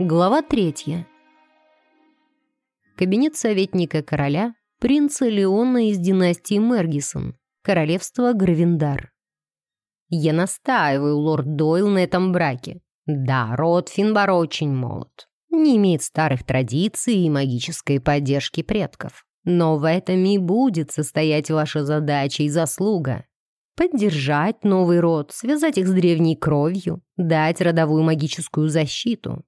Глава третья. Кабинет советника короля, принца Леона из династии Мергисон, королевство Гравендар. Я настаиваю, лорд Дойл, на этом браке. Да, род Финбаро очень молод. Не имеет старых традиций и магической поддержки предков. Но в этом и будет состоять ваша задача и заслуга. Поддержать новый род, связать их с древней кровью, дать родовую магическую защиту.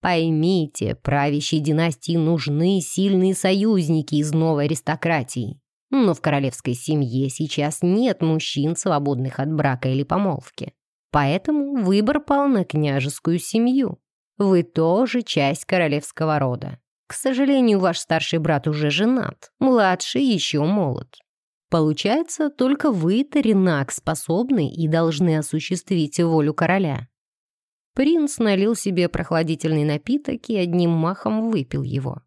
Поймите, правящей династии нужны сильные союзники из новой аристократии. Но в королевской семье сейчас нет мужчин, свободных от брака или помолвки. Поэтому выбор пал на княжескую семью. Вы тоже часть королевского рода. К сожалению, ваш старший брат уже женат, младший еще молод. Получается, только вы, Таринак, способны и должны осуществить волю короля. Принц налил себе прохладительный напиток и одним махом выпил его.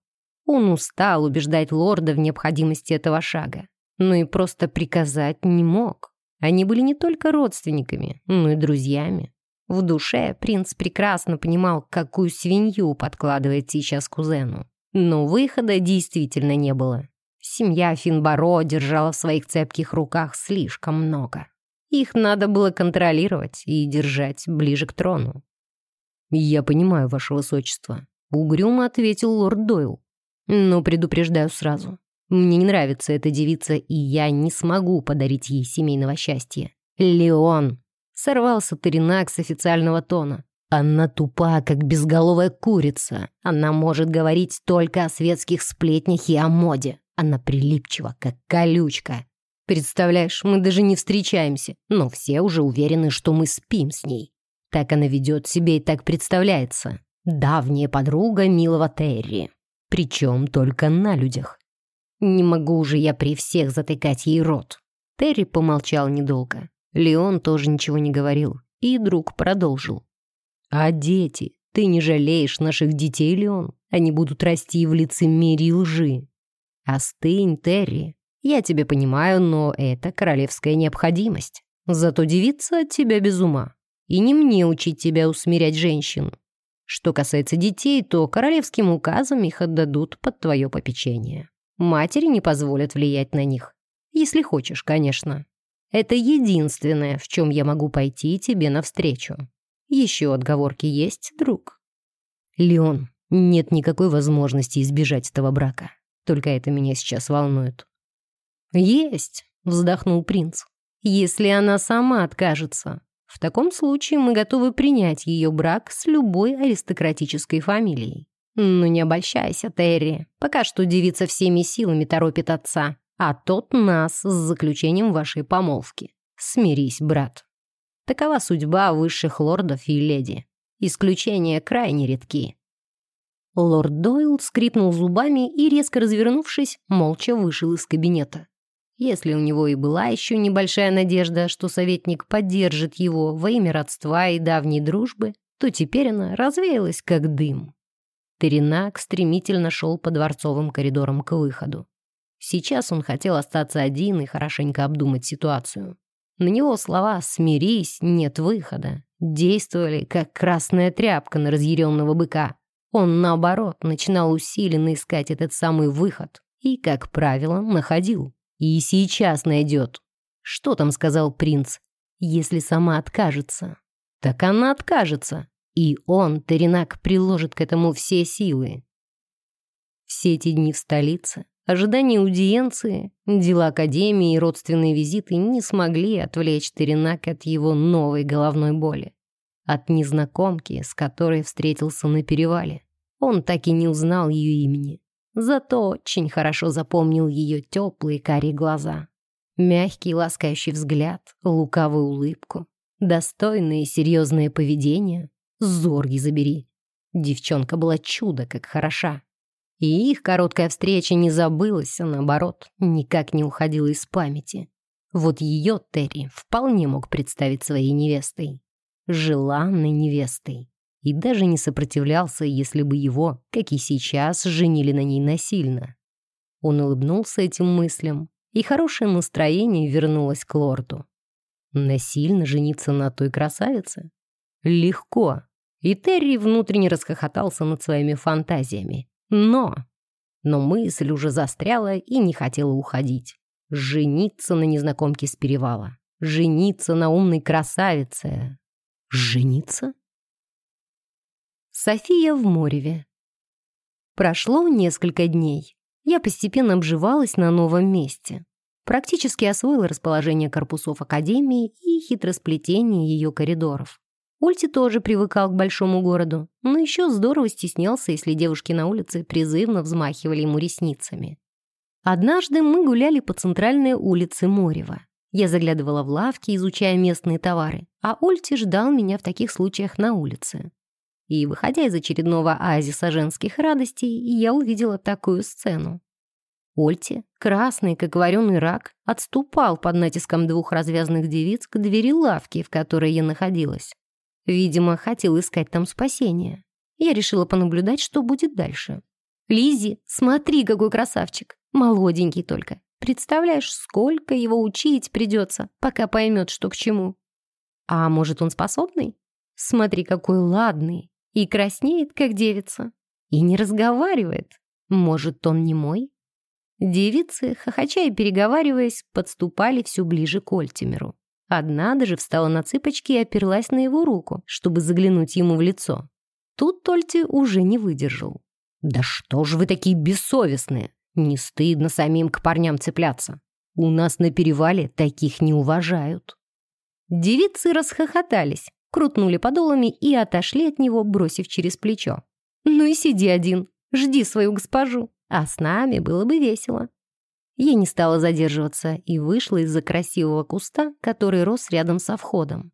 Он устал убеждать лорда в необходимости этого шага, но и просто приказать не мог. Они были не только родственниками, но и друзьями. В душе принц прекрасно понимал, какую свинью подкладывает сейчас кузену. Но выхода действительно не было. Семья Финбаро держала в своих цепких руках слишком много. Их надо было контролировать и держать ближе к трону. «Я понимаю, ваше высочество», — угрюмо ответил лорд Дойл. «Но предупреждаю сразу. Мне не нравится эта девица, и я не смогу подарить ей семейного счастья. Леон!» — сорвался Таринак с официального тона. «Она тупа, как безголовая курица. Она может говорить только о светских сплетнях и о моде. Она прилипчива, как колючка. Представляешь, мы даже не встречаемся, но все уже уверены, что мы спим с ней. Так она ведет себе и так представляется. Давняя подруга милого Терри. Причем только на людях. Не могу уже я при всех затыкать ей рот. Терри помолчал недолго. Леон тоже ничего не говорил. И друг продолжил. «А дети? Ты не жалеешь наших детей, Леон? Они будут расти в лицемерии лжи. Остынь, Терри. Я тебя понимаю, но это королевская необходимость. Зато девица от тебя без ума. И не мне учить тебя усмирять женщин. Что касается детей, то королевским указом их отдадут под твое попечение. Матери не позволят влиять на них. Если хочешь, конечно. Это единственное, в чем я могу пойти тебе навстречу. Еще отговорки есть, друг? Леон, нет никакой возможности избежать этого брака. Только это меня сейчас волнует. Есть, вздохнул принц. Если она сама откажется, в таком случае мы готовы принять ее брак с любой аристократической фамилией. Но не обольщайся, Терри. Пока что девица всеми силами торопит отца, а тот нас с заключением вашей помолвки. Смирись, брат. Такова судьба высших лордов и леди. Исключения крайне редки. Лорд Дойл скрипнул зубами и, резко развернувшись, молча вышел из кабинета. Если у него и была еще небольшая надежда, что советник поддержит его во имя родства и давней дружбы, то теперь она развеялась как дым. Теренак стремительно шел по дворцовым коридорам к выходу. Сейчас он хотел остаться один и хорошенько обдумать ситуацию. На него слова «смирись», «нет выхода» действовали, как красная тряпка на разъяренного быка. Он, наоборот, начинал усиленно искать этот самый выход и, как правило, находил. И сейчас найдет. Что там сказал принц? Если сама откажется. Так она откажется. И он, Теренак, приложит к этому все силы. Все эти дни в столице, ожидание аудиенции, дела Академии и родственные визиты не смогли отвлечь Теренак от его новой головной боли. От незнакомки, с которой встретился на перевале. Он так и не узнал ее имени. Зато очень хорошо запомнил ее теплые карие глаза. Мягкий ласкающий взгляд, лукавую улыбку, достойное и серьезное поведение. Зорги забери. Девчонка была чудо как хороша. И их короткая встреча не забылась, а наоборот, никак не уходила из памяти. Вот ее Терри вполне мог представить своей невестой. Желанной невестой и даже не сопротивлялся, если бы его, как и сейчас, женили на ней насильно. Он улыбнулся этим мыслям, и хорошее настроение вернулось к лорду. Насильно жениться на той красавице? Легко. И Терри внутренне расхохотался над своими фантазиями. Но... Но мысль уже застряла и не хотела уходить. Жениться на незнакомке с перевала. Жениться на умной красавице. Жениться? София в Мореве. Прошло несколько дней. Я постепенно обживалась на новом месте. Практически освоила расположение корпусов Академии и хитросплетение ее коридоров. Ульти тоже привыкал к большому городу, но еще здорово стеснялся, если девушки на улице призывно взмахивали ему ресницами. Однажды мы гуляли по центральной улице Морева. Я заглядывала в лавки, изучая местные товары, а Ульти ждал меня в таких случаях на улице. И, выходя из очередного оазиса женских радостей, я увидела такую сцену. Ольти, красный, как вареный рак, отступал под натиском двух развязанных девиц к двери лавки, в которой я находилась. Видимо, хотел искать там спасения. Я решила понаблюдать, что будет дальше. Лизи, смотри, какой красавчик! Молоденький только. Представляешь, сколько его учить придется, пока поймет, что к чему. А может, он способный? Смотри, какой ладный. И краснеет, как девица. И не разговаривает. Может, он не мой? Девицы, хохоча и переговариваясь, подступали все ближе к Ольтимеру. Одна даже встала на цыпочки и оперлась на его руку, чтобы заглянуть ему в лицо. Тут Тольти уже не выдержал. «Да что ж вы такие бессовестные! Не стыдно самим к парням цепляться. У нас на перевале таких не уважают». Девицы расхохотались, крутнули подолами и отошли от него, бросив через плечо. «Ну и сиди один, жди свою госпожу» а с нами было бы весело. Я не стала задерживаться и вышла из-за красивого куста, который рос рядом со входом.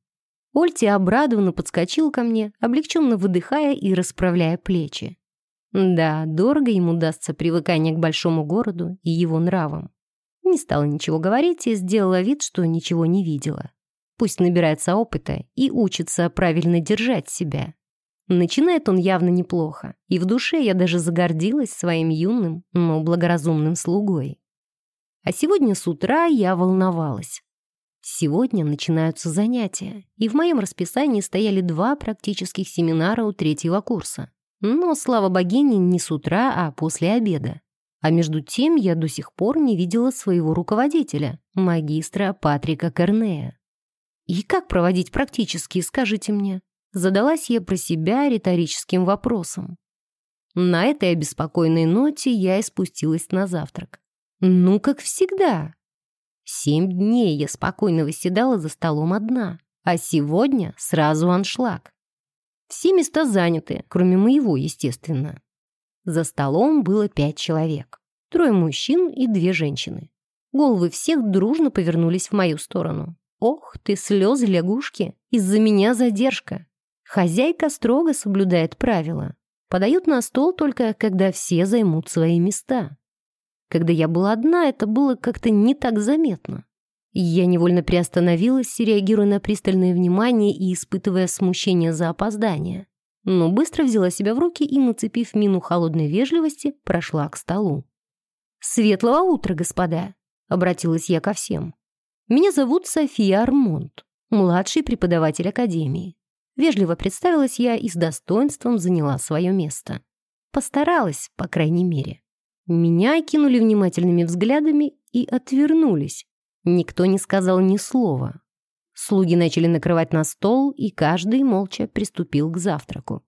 Ольти обрадованно подскочил ко мне, облегченно выдыхая и расправляя плечи. Да, дорого ему дастся привыкание к большому городу и его нравам. Не стала ничего говорить и сделала вид, что ничего не видела. Пусть набирается опыта и учится правильно держать себя. Начинает он явно неплохо, и в душе я даже загордилась своим юным, но благоразумным слугой. А сегодня с утра я волновалась. Сегодня начинаются занятия, и в моем расписании стояли два практических семинара у третьего курса. Но, слава богине, не с утра, а после обеда. А между тем я до сих пор не видела своего руководителя, магистра Патрика Корнея. И как проводить практически, скажите мне? Задалась я про себя риторическим вопросом. На этой обеспокоенной ноте я и спустилась на завтрак. Ну, как всегда. Семь дней я спокойно восседала за столом одна, а сегодня сразу аншлаг. Все места заняты, кроме моего, естественно. За столом было пять человек. Трое мужчин и две женщины. Головы всех дружно повернулись в мою сторону. Ох ты, слезы лягушки, из-за меня задержка. Хозяйка строго соблюдает правила. Подают на стол только, когда все займут свои места. Когда я была одна, это было как-то не так заметно. Я невольно приостановилась, реагируя на пристальное внимание и испытывая смущение за опоздание. Но быстро взяла себя в руки и, нацепив мину холодной вежливости, прошла к столу. «Светлого утра, господа!» — обратилась я ко всем. «Меня зовут София Армонт, младший преподаватель Академии. Вежливо представилась я и с достоинством заняла свое место. Постаралась, по крайней мере. Меня окинули внимательными взглядами и отвернулись. Никто не сказал ни слова. Слуги начали накрывать на стол, и каждый молча приступил к завтраку.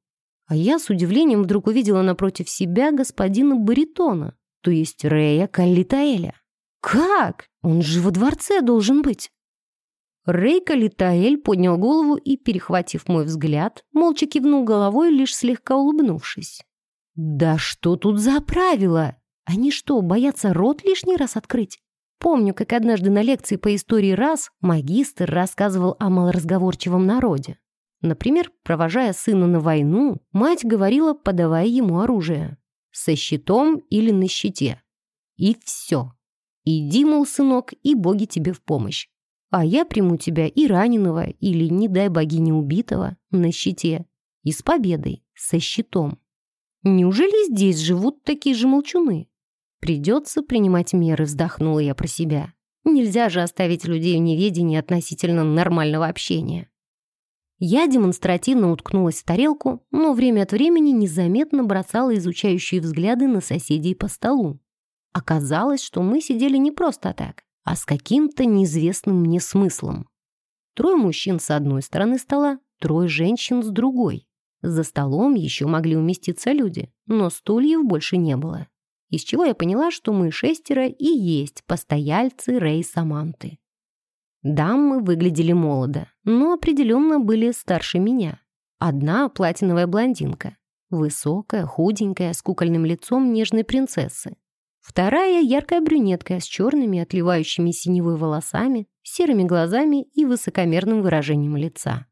А я с удивлением вдруг увидела напротив себя господина Баритона, то есть Рея Каллитаэля. «Как? Он же во дворце должен быть!» Рейка Литаэль поднял голову и, перехватив мой взгляд, молча кивнул головой, лишь слегка улыбнувшись. «Да что тут за правила? Они что, боятся рот лишний раз открыть?» Помню, как однажды на лекции по истории раз магистр рассказывал о малоразговорчивом народе. Например, провожая сына на войну, мать говорила, подавая ему оружие. Со щитом или на щите. И все. Иди, мол, сынок, и боги тебе в помощь а я приму тебя и раненого, или, не дай богине, убитого на щите. И с победой, со щитом. Неужели здесь живут такие же молчуны? Придется принимать меры, вздохнула я про себя. Нельзя же оставить людей в неведении относительно нормального общения. Я демонстративно уткнулась в тарелку, но время от времени незаметно бросала изучающие взгляды на соседей по столу. Оказалось, что мы сидели не просто так, а с каким-то неизвестным мне смыслом. Трое мужчин с одной стороны стола, трое женщин с другой. За столом еще могли уместиться люди, но стульев больше не было. Из чего я поняла, что мы шестеро и есть постояльцы Рэй Саманты. Дамы выглядели молодо, но определенно были старше меня. Одна платиновая блондинка, высокая, худенькая, с кукольным лицом нежной принцессы. Вторая яркая брюнетка с черными, отливающими синевой волосами, серыми глазами и высокомерным выражением лица.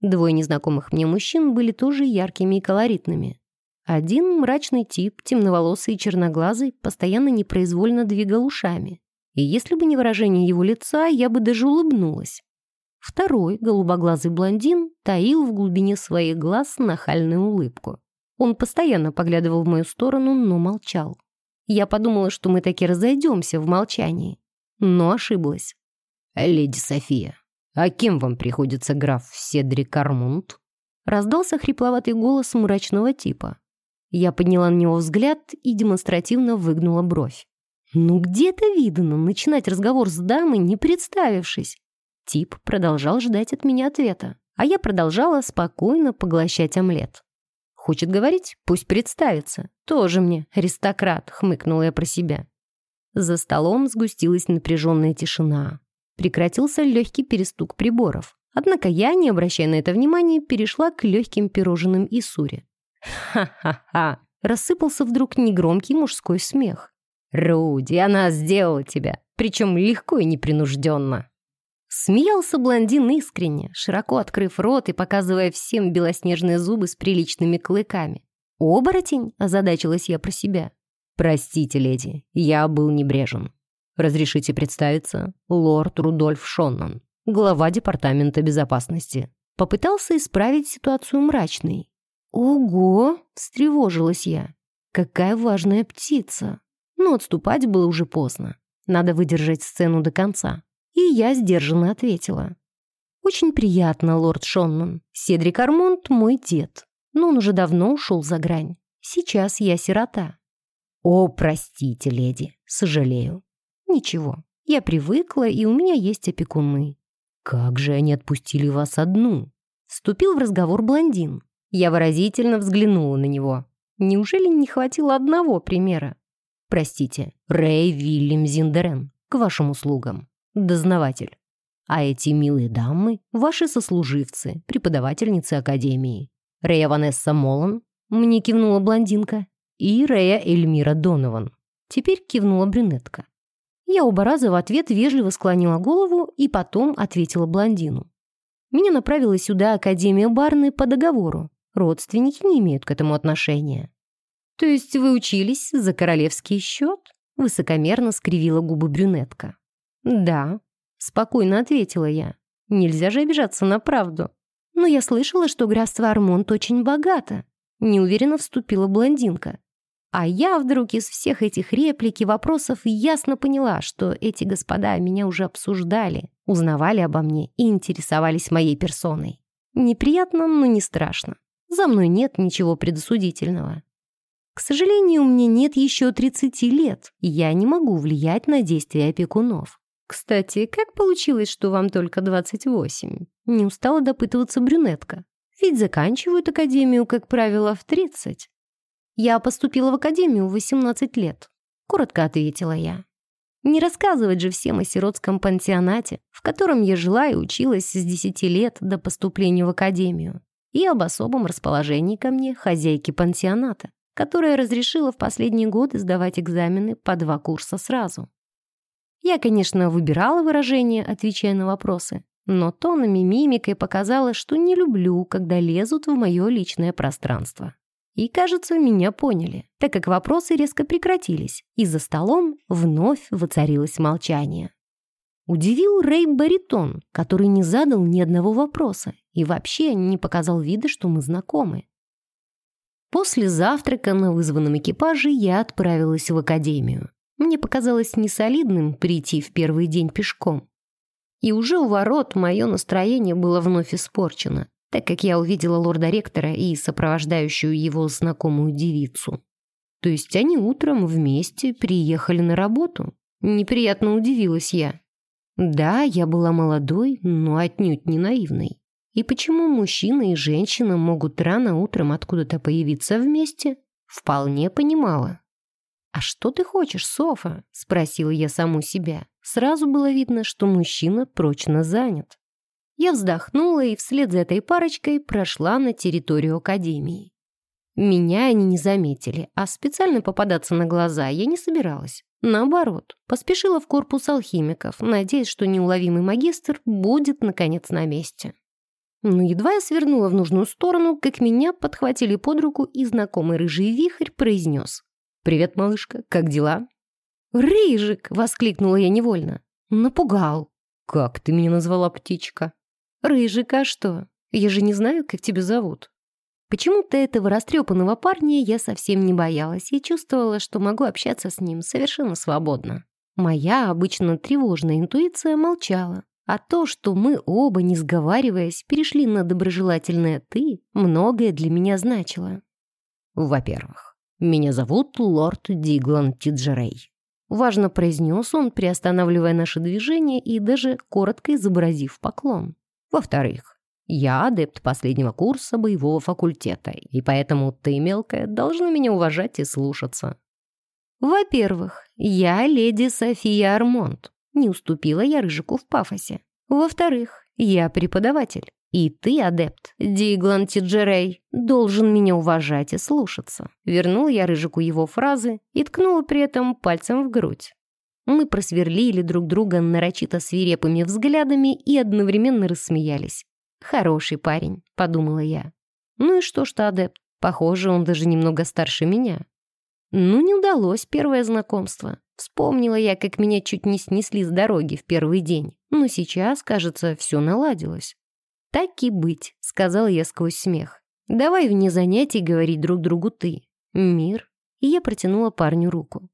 Двое незнакомых мне мужчин были тоже яркими и колоритными. Один мрачный тип, темноволосый и черноглазый, постоянно непроизвольно двигал ушами. И если бы не выражение его лица, я бы даже улыбнулась. Второй, голубоглазый блондин, таил в глубине своих глаз нахальную улыбку. Он постоянно поглядывал в мою сторону, но молчал. Я подумала, что мы таки разойдемся в молчании, но ошиблась. «Леди София, а кем вам приходится граф Седрик Армунд?» Раздался хрипловатый голос мрачного типа. Я подняла на него взгляд и демонстративно выгнула бровь. Ну где-то видно начинать разговор с дамой, не представившись. Тип продолжал ждать от меня ответа, а я продолжала спокойно поглощать омлет. Хочет говорить? Пусть представится. Тоже мне аристократ, хмыкнула я про себя. За столом сгустилась напряженная тишина. Прекратился легкий перестук приборов. Однако я, не обращая на это внимания, перешла к легким пирожным и суре. «Ха-ха-ха!» Рассыпался вдруг негромкий мужской смех. «Руди, она сделала тебя, причем легко и непринужденно». Смеялся блондин искренне, широко открыв рот и показывая всем белоснежные зубы с приличными клыками. «Оборотень?» – озадачилась я про себя. «Простите, леди, я был небрежен. Разрешите представиться? Лорд Рудольф Шоннан, глава Департамента безопасности». Попытался исправить ситуацию мрачный. «Ого!» – встревожилась я. «Какая важная птица!» Но отступать было уже поздно. Надо выдержать сцену до конца. И я сдержанно ответила. «Очень приятно, лорд Шоннан. Седрик Армонт — мой дед. Но он уже давно ушел за грань. Сейчас я сирота». «О, простите, леди, сожалею». «Ничего, я привыкла, и у меня есть опекуны». «Как же они отпустили вас одну?» Вступил в разговор блондин. Я выразительно взглянула на него. Неужели не хватило одного примера? Простите, Рэй Вильям Зиндерен, к вашим услугам. Дознаватель. А эти милые дамы — ваши сослуживцы, преподавательницы Академии. Рэя Ванесса Молан, мне кивнула блондинка, и Рэя Эльмира Донован. Теперь кивнула брюнетка. Я оба раза в ответ вежливо склонила голову и потом ответила блондину. Меня направила сюда Академия Барны по договору. Родственники не имеют к этому отношения. «То есть вы учились за королевский счет?» Высокомерно скривила губы брюнетка. «Да», — спокойно ответила я. «Нельзя же обижаться на правду. Но я слышала, что графство Армонт очень богато». Неуверенно вступила блондинка. А я вдруг из всех этих реплик и вопросов ясно поняла, что эти господа меня уже обсуждали, узнавали обо мне и интересовались моей персоной. Неприятно, но не страшно. За мной нет ничего предосудительного. К сожалению, мне нет еще 30 лет, и я не могу влиять на действия опекунов. Кстати, как получилось, что вам только 28? Не устала допытываться брюнетка. Ведь заканчивают академию, как правило, в 30. Я поступила в академию в 18 лет. Коротко ответила я. Не рассказывать же всем о сиротском пансионате, в котором я жила и училась с 10 лет до поступления в академию, и об особом расположении ко мне хозяйки пансионата которая разрешила в последние годы сдавать экзамены по два курса сразу. Я, конечно, выбирала выражения, отвечая на вопросы, но тонами мимикой показала, что не люблю, когда лезут в мое личное пространство. И, кажется, меня поняли, так как вопросы резко прекратились, и за столом вновь воцарилось молчание. Удивил Рэй Баритон, который не задал ни одного вопроса и вообще не показал вида, что мы знакомы. После завтрака на вызванном экипаже я отправилась в академию. Мне показалось несолидным прийти в первый день пешком. И уже у ворот мое настроение было вновь испорчено, так как я увидела лорда-ректора и сопровождающую его знакомую девицу. То есть они утром вместе приехали на работу? Неприятно удивилась я. Да, я была молодой, но отнюдь не наивной. И почему мужчина и женщина могут рано утром откуда-то появиться вместе, вполне понимала. «А что ты хочешь, Софа?» — спросила я саму себя. Сразу было видно, что мужчина прочно занят. Я вздохнула и вслед за этой парочкой прошла на территорию академии. Меня они не заметили, а специально попадаться на глаза я не собиралась. Наоборот, поспешила в корпус алхимиков, надеясь, что неуловимый магистр будет, наконец, на месте. Но едва я свернула в нужную сторону, как меня подхватили под руку, и знакомый рыжий вихрь произнес. «Привет, малышка, как дела?» «Рыжик!» — воскликнула я невольно. «Напугал!» «Как ты меня назвала, птичка?» «Рыжик, а что? Я же не знаю, как тебя зовут». Почему-то этого растрепанного парня я совсем не боялась и чувствовала, что могу общаться с ним совершенно свободно. Моя обычно тревожная интуиция молчала, а то, что мы оба, не сговариваясь, перешли на доброжелательное «ты», многое для меня значило. Во-первых, «Меня зовут лорд Диглан Тиджерей». Важно произнес он, приостанавливая наше движение и даже коротко изобразив поклон. Во-вторых, я адепт последнего курса боевого факультета, и поэтому ты, мелкая, должна меня уважать и слушаться. Во-первых, я леди София Армонт. Не уступила я Рыжику в пафосе. Во-вторых, я преподаватель. И ты, адепт, Диглан Тиджерей, должен меня уважать и слушаться. Вернул я Рыжику его фразы и ткнула при этом пальцем в грудь. Мы просверлили друг друга нарочито свирепыми взглядами и одновременно рассмеялись. «Хороший парень», — подумала я. «Ну и что, что адепт? Похоже, он даже немного старше меня». Ну, не удалось первое знакомство. Вспомнила я, как меня чуть не снесли с дороги в первый день. Но сейчас, кажется, все наладилось. «Так и быть», — сказала я сквозь смех. «Давай вне занятий говорить друг другу ты. Мир». И я протянула парню руку.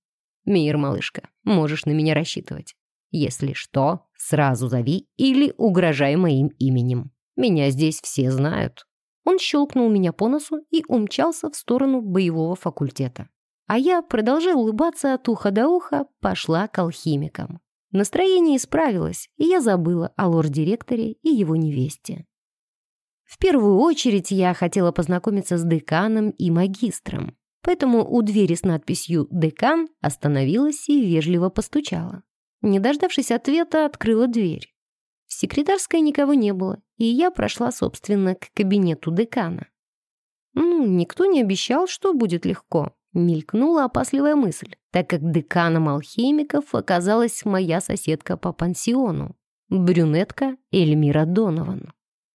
«Мир, малышка, можешь на меня рассчитывать. Если что, сразу зови или угрожай моим именем. Меня здесь все знают». Он щелкнул меня по носу и умчался в сторону боевого факультета. А я, продолжая улыбаться от уха до уха, пошла к алхимикам. Настроение исправилось, и я забыла о лорд-директоре и его невесте. В первую очередь я хотела познакомиться с деканом и магистром, поэтому у двери с надписью «Декан» остановилась и вежливо постучала. Не дождавшись ответа, открыла дверь. В секретарской никого не было, и я прошла, собственно, к кабинету декана. Ну, никто не обещал, что будет легко. Мелькнула опасливая мысль, так как деканом алхимиков оказалась моя соседка по пансиону, брюнетка Эльмира Донован.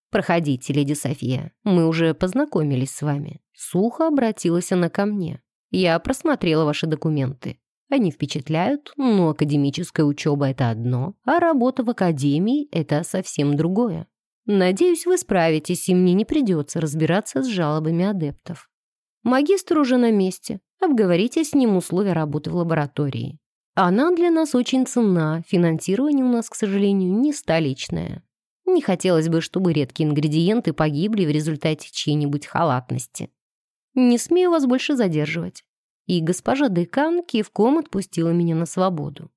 «Проходите, леди София, мы уже познакомились с вами». Сухо обратилась она ко мне. «Я просмотрела ваши документы. Они впечатляют, но академическая учеба — это одно, а работа в академии — это совсем другое. Надеюсь, вы справитесь, и мне не придется разбираться с жалобами адептов. Магистр уже на месте, Обговорите с ним условия работы в лаборатории. Она для нас очень ценна, финансирование у нас, к сожалению, не столичное. Не хотелось бы, чтобы редкие ингредиенты погибли в результате чьей-нибудь халатности. Не смею вас больше задерживать. И госпожа декан кивком отпустила меня на свободу.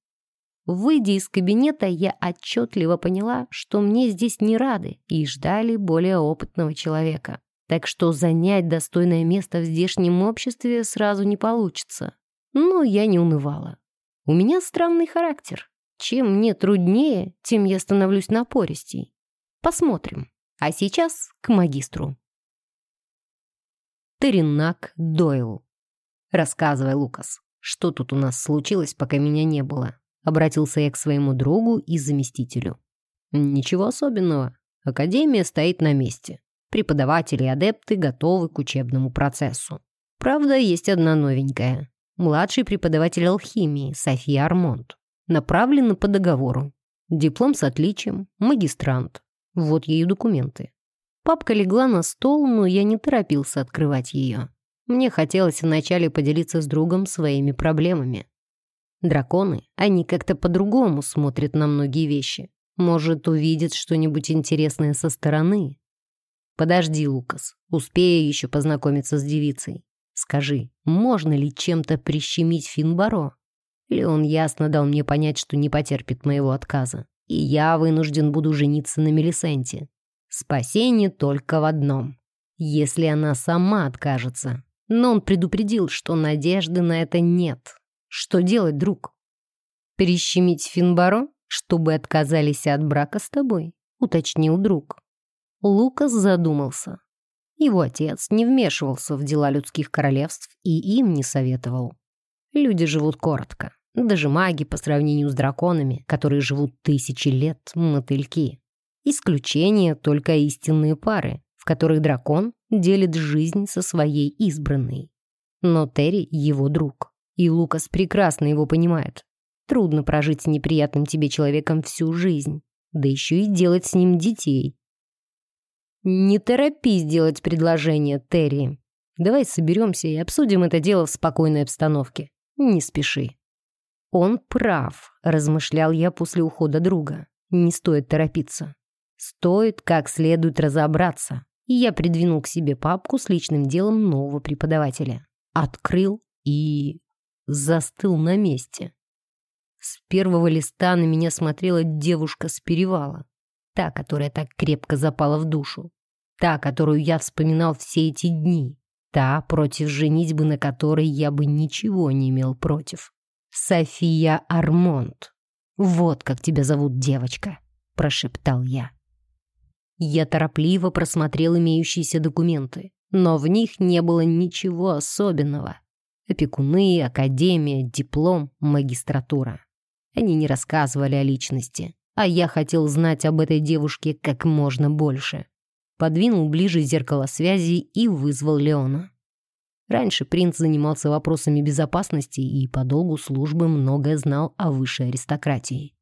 Выйдя из кабинета, я отчетливо поняла, что мне здесь не рады и ждали более опытного человека так что занять достойное место в здешнем обществе сразу не получится. Но я не унывала. У меня странный характер. Чем мне труднее, тем я становлюсь напористей. Посмотрим. А сейчас к магистру. Теринак Дойл. Рассказывай, Лукас, что тут у нас случилось, пока меня не было? Обратился я к своему другу и заместителю. Ничего особенного. Академия стоит на месте. Преподаватели и адепты готовы к учебному процессу. Правда, есть одна новенькая. Младший преподаватель алхимии София Армонт. Направлена по договору. Диплом с отличием, магистрант. Вот ее документы. Папка легла на стол, но я не торопился открывать ее. Мне хотелось вначале поделиться с другом своими проблемами. Драконы, они как-то по-другому смотрят на многие вещи. Может, увидит что-нибудь интересное со стороны. Подожди, Лукас, успею еще познакомиться с девицей. Скажи, можно ли чем-то прищемить Финбаро? Леон ясно дал мне понять, что не потерпит моего отказа. И я вынужден буду жениться на Мелисенте. Спасение только в одном. Если она сама откажется. Но он предупредил, что надежды на это нет. Что делать, друг? Перещемить Финбаро, чтобы отказались от брака с тобой? Уточнил друг. Лукас задумался. Его отец не вмешивался в дела людских королевств и им не советовал. Люди живут коротко. Даже маги по сравнению с драконами, которые живут тысячи лет, мотыльки. Исключение только истинные пары, в которых дракон делит жизнь со своей избранной. Но Терри — его друг, и Лукас прекрасно его понимает. Трудно прожить с неприятным тебе человеком всю жизнь, да еще и делать с ним детей. Не торопись делать предложение, Терри. Давай соберемся и обсудим это дело в спокойной обстановке. Не спеши. Он прав, размышлял я после ухода друга. Не стоит торопиться. Стоит как следует разобраться. И я придвинул к себе папку с личным делом нового преподавателя. Открыл и застыл на месте. С первого листа на меня смотрела девушка с перевала. Та, которая так крепко запала в душу. Та, которую я вспоминал все эти дни. Та, против женитьбы на которой я бы ничего не имел против. София Армонт. «Вот как тебя зовут, девочка», — прошептал я. Я торопливо просмотрел имеющиеся документы, но в них не было ничего особенного. Опекуны, академия, диплом, магистратура. Они не рассказывали о личности, а я хотел знать об этой девушке как можно больше. Подвинул ближе зеркало связи и вызвал Леона. Раньше принц занимался вопросами безопасности и по долгу службы многое знал о высшей аристократии.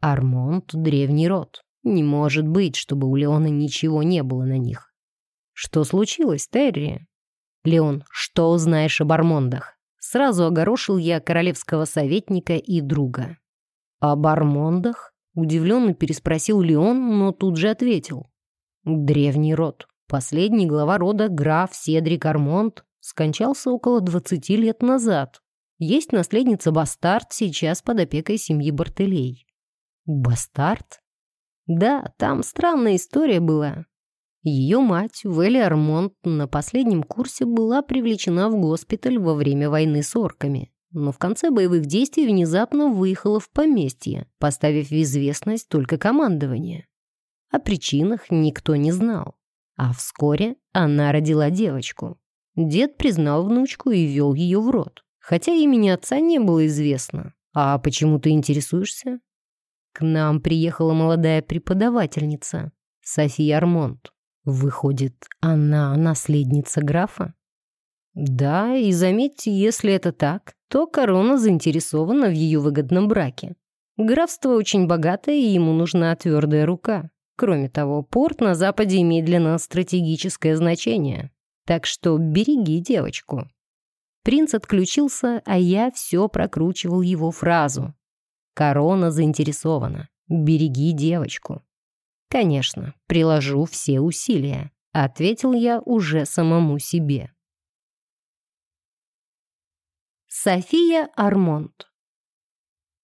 Армонт — древний род. Не может быть, чтобы у Леона ничего не было на них. Что случилось, Терри? Леон, что знаешь об Армондах? Сразу огорошил я королевского советника и друга. «Об Армондах?» — удивленно переспросил Леон, но тут же ответил. «Древний род. Последний глава рода граф Седрик Армонд скончался около 20 лет назад. Есть наследница Бастард сейчас под опекой семьи Бартелей». «Бастард?» «Да, там странная история была. Ее мать, Вэлли Армонд, на последнем курсе была привлечена в госпиталь во время войны с орками но в конце боевых действий внезапно выехала в поместье, поставив в известность только командование. О причинах никто не знал. А вскоре она родила девочку. Дед признал внучку и вел ее в рот. Хотя имени отца не было известно. А почему ты интересуешься? К нам приехала молодая преподавательница, София Армонт. Выходит, она наследница графа? Да, и заметьте, если это так, то корона заинтересована в ее выгодном браке. Графство очень богатое, и ему нужна твердая рука. Кроме того, порт на Западе имеет для нас стратегическое значение. Так что береги девочку. Принц отключился, а я все прокручивал его фразу. Корона заинтересована. Береги девочку. Конечно, приложу все усилия, ответил я уже самому себе. София Армонт.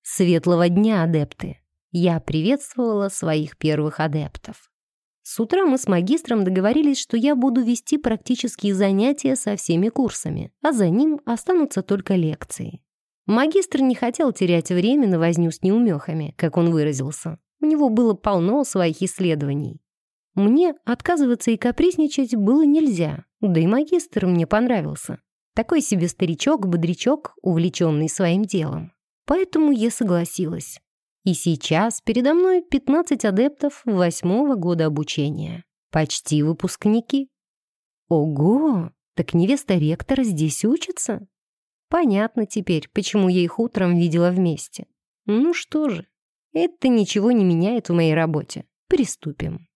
Светлого дня, адепты! Я приветствовала своих первых адептов. С утра мы с магистром договорились, что я буду вести практические занятия со всеми курсами, а за ним останутся только лекции. Магистр не хотел терять время на возню с неумехами, как он выразился. У него было полно своих исследований. Мне отказываться и капризничать было нельзя, да и магистр мне понравился. Такой себе старичок-бодрячок, увлеченный своим делом. Поэтому я согласилась. И сейчас передо мной 15 адептов восьмого года обучения. Почти выпускники. Ого! Так невеста ректора здесь учится? Понятно теперь, почему я их утром видела вместе. Ну что же, это ничего не меняет в моей работе. Приступим.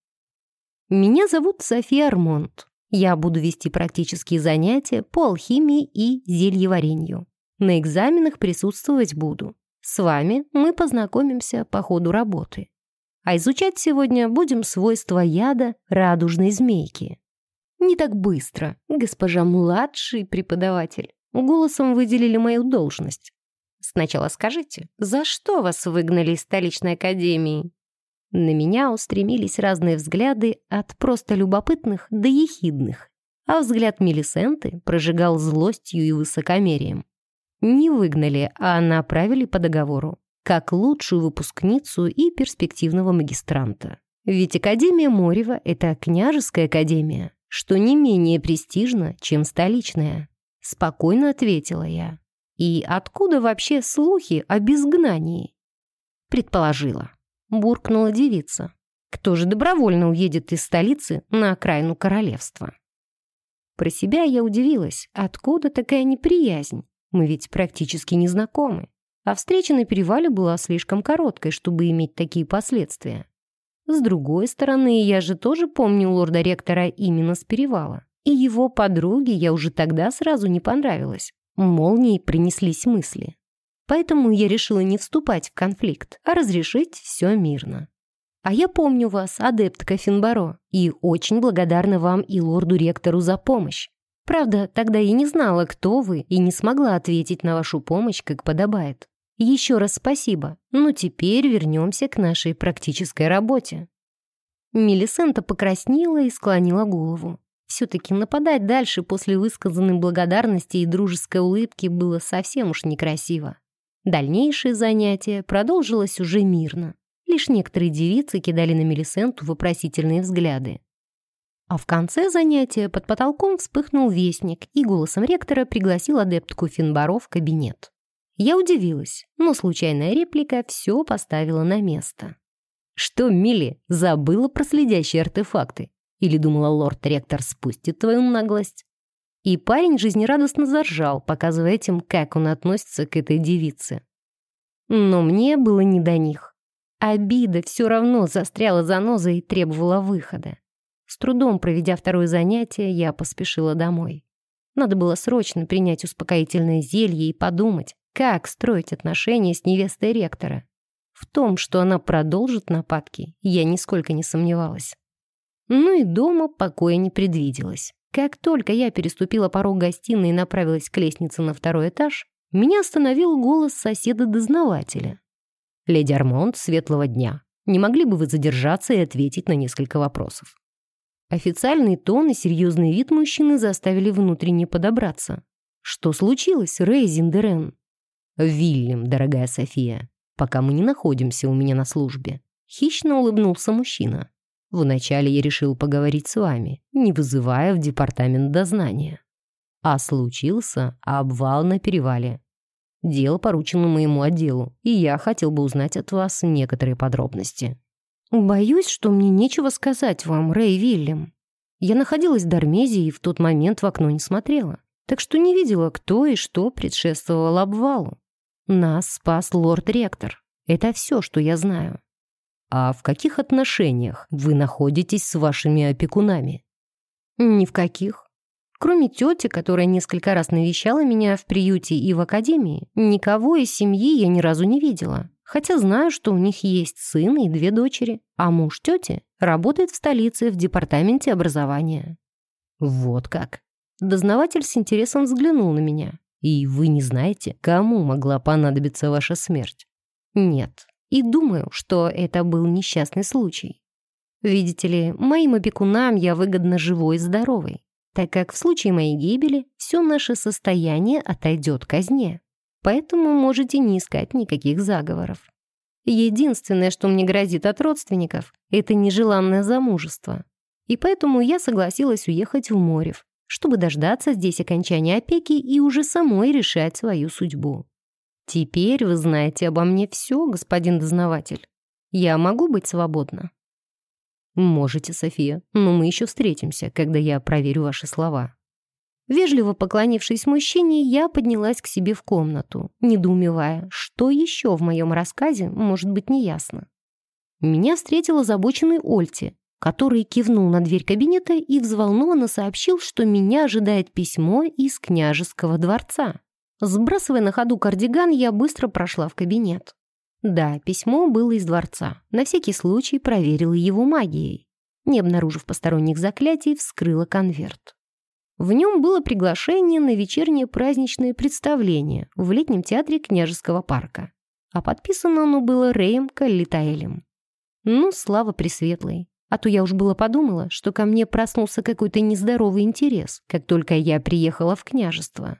Меня зовут София Армонт. Я буду вести практические занятия по алхимии и зельеварению. На экзаменах присутствовать буду. С вами мы познакомимся по ходу работы. а изучать сегодня будем свойства яда радужной змейки. Не так быстро, госпожа младший преподаватель. Голосом выделили мою должность. Сначала скажите, за что вас выгнали из столичной академии? На меня устремились разные взгляды от просто любопытных до ехидных, а взгляд Мелисенты прожигал злостью и высокомерием. Не выгнали, а направили по договору, как лучшую выпускницу и перспективного магистранта. Ведь Академия Морева — это княжеская академия, что не менее престижно, чем столичная. Спокойно ответила я. И откуда вообще слухи о безгнании? Предположила. Буркнула девица. Кто же добровольно уедет из столицы на окраину королевства? Про себя я удивилась, откуда такая неприязнь? Мы ведь практически не знакомы. А встреча на перевале была слишком короткой, чтобы иметь такие последствия. С другой стороны, я же тоже помню лорда-ректора именно с перевала. И его подруге я уже тогда сразу не понравилась. Молнией принеслись мысли. Поэтому я решила не вступать в конфликт, а разрешить все мирно. А я помню вас, адептка Финбаро, и очень благодарна вам и лорду-ректору за помощь. Правда, тогда я не знала, кто вы, и не смогла ответить на вашу помощь, как подобает. Еще раз спасибо, но теперь вернемся к нашей практической работе». Мелисента покраснела и склонила голову. Все-таки нападать дальше после высказанной благодарности и дружеской улыбки было совсем уж некрасиво. Дальнейшее занятие продолжилось уже мирно. Лишь некоторые девицы кидали на Мелисенту вопросительные взгляды. А в конце занятия под потолком вспыхнул вестник и голосом ректора пригласил адептку Финбаро в кабинет. Я удивилась, но случайная реплика все поставила на место. «Что, Милли, забыла про следящие артефакты? Или думала, лорд-ректор спустит твою наглость?» И парень жизнерадостно заржал, показывая этим, как он относится к этой девице. Но мне было не до них. Обида все равно застряла за нозой и требовала выхода. С трудом проведя второе занятие, я поспешила домой. Надо было срочно принять успокоительное зелье и подумать, как строить отношения с невестой ректора? В том, что она продолжит нападки, я нисколько не сомневалась. Ну и дома покоя не предвиделось. Как только я переступила порог гостиной и направилась к лестнице на второй этаж, меня остановил голос соседа-дознавателя. «Леди Армонд, светлого дня. Не могли бы вы задержаться и ответить на несколько вопросов?» Официальный тон и серьезный вид мужчины заставили внутренне подобраться. «Что случилось, Рэй Зиндерен?» «Вильям, дорогая София, пока мы не находимся у меня на службе». Хищно улыбнулся мужчина. «Вначале я решил поговорить с вами, не вызывая в департамент дознания. А случился обвал на перевале. Дело поручено моему отделу, и я хотел бы узнать от вас некоторые подробности». «Боюсь, что мне нечего сказать вам, Рэй Вильям. Я находилась в Дармезе и в тот момент в окно не смотрела, так что не видела, кто и что предшествовало обвалу. Нас спас лорд-ректор. Это все, что я знаю. А в каких отношениях вы находитесь с вашими опекунами? Ни в каких. Кроме тети, которая несколько раз навещала меня в приюте и в академии, никого из семьи я ни разу не видела. Хотя знаю, что у них есть сын и две дочери, а муж тети работает в столице в департаменте образования. Вот как. Дознаватель с интересом взглянул на меня. И вы не знаете, кому могла понадобиться ваша смерть? Нет. И думаю, что это был несчастный случай. Видите ли, моим опекунам я выгодно живой и здоровой, так как в случае моей гибели все наше состояние отойдет казне. Поэтому можете не искать никаких заговоров. Единственное, что мне грозит от родственников, это нежеланное замужество. И поэтому я согласилась уехать в Морев, чтобы дождаться здесь окончания опеки и уже самой решать свою судьбу. Теперь вы знаете обо мне все, господин дознаватель. Я могу быть свободна? Можете, София, но мы еще встретимся, когда я проверю ваши слова. Вежливо поклонившись мужчине, я поднялась к себе в комнату, недоумевая, что еще в моем рассказе может быть неясно. Меня встретила озабоченный Ольти, который кивнул на дверь кабинета и взволнованно сообщил, что меня ожидает письмо из княжеского дворца. Сбрасывая на ходу кардиган, я быстро прошла в кабинет. Да, письмо было из дворца. На всякий случай проверила его магией. Не обнаружив посторонних заклятий, вскрыла конверт. В нем было приглашение на вечернее праздничное представление в летнем театре княжеского парка. А подписано оно было Рэем Каллитаэлем. Ну, слава Пресветлой. А то я уж было подумала, что ко мне проснулся какой-то нездоровый интерес, как только я приехала в княжество.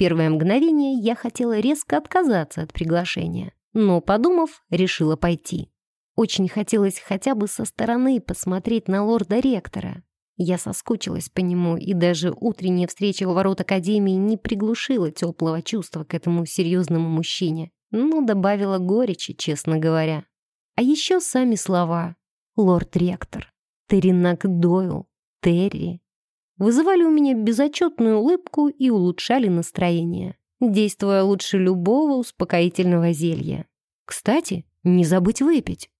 Первое мгновение я хотела резко отказаться от приглашения, но, подумав, решила пойти. Очень хотелось хотя бы со стороны посмотреть на лорда-ректора. Я соскучилась по нему, и даже утренняя встреча у ворот Академии не приглушила теплого чувства к этому серьезному мужчине, но добавила горечи, честно говоря. А еще сами слова «Лорд-ректор», «Терринак Дойл», «Терри» вызывали у меня безотчетную улыбку и улучшали настроение, действуя лучше любого успокоительного зелья. Кстати, не забыть выпить.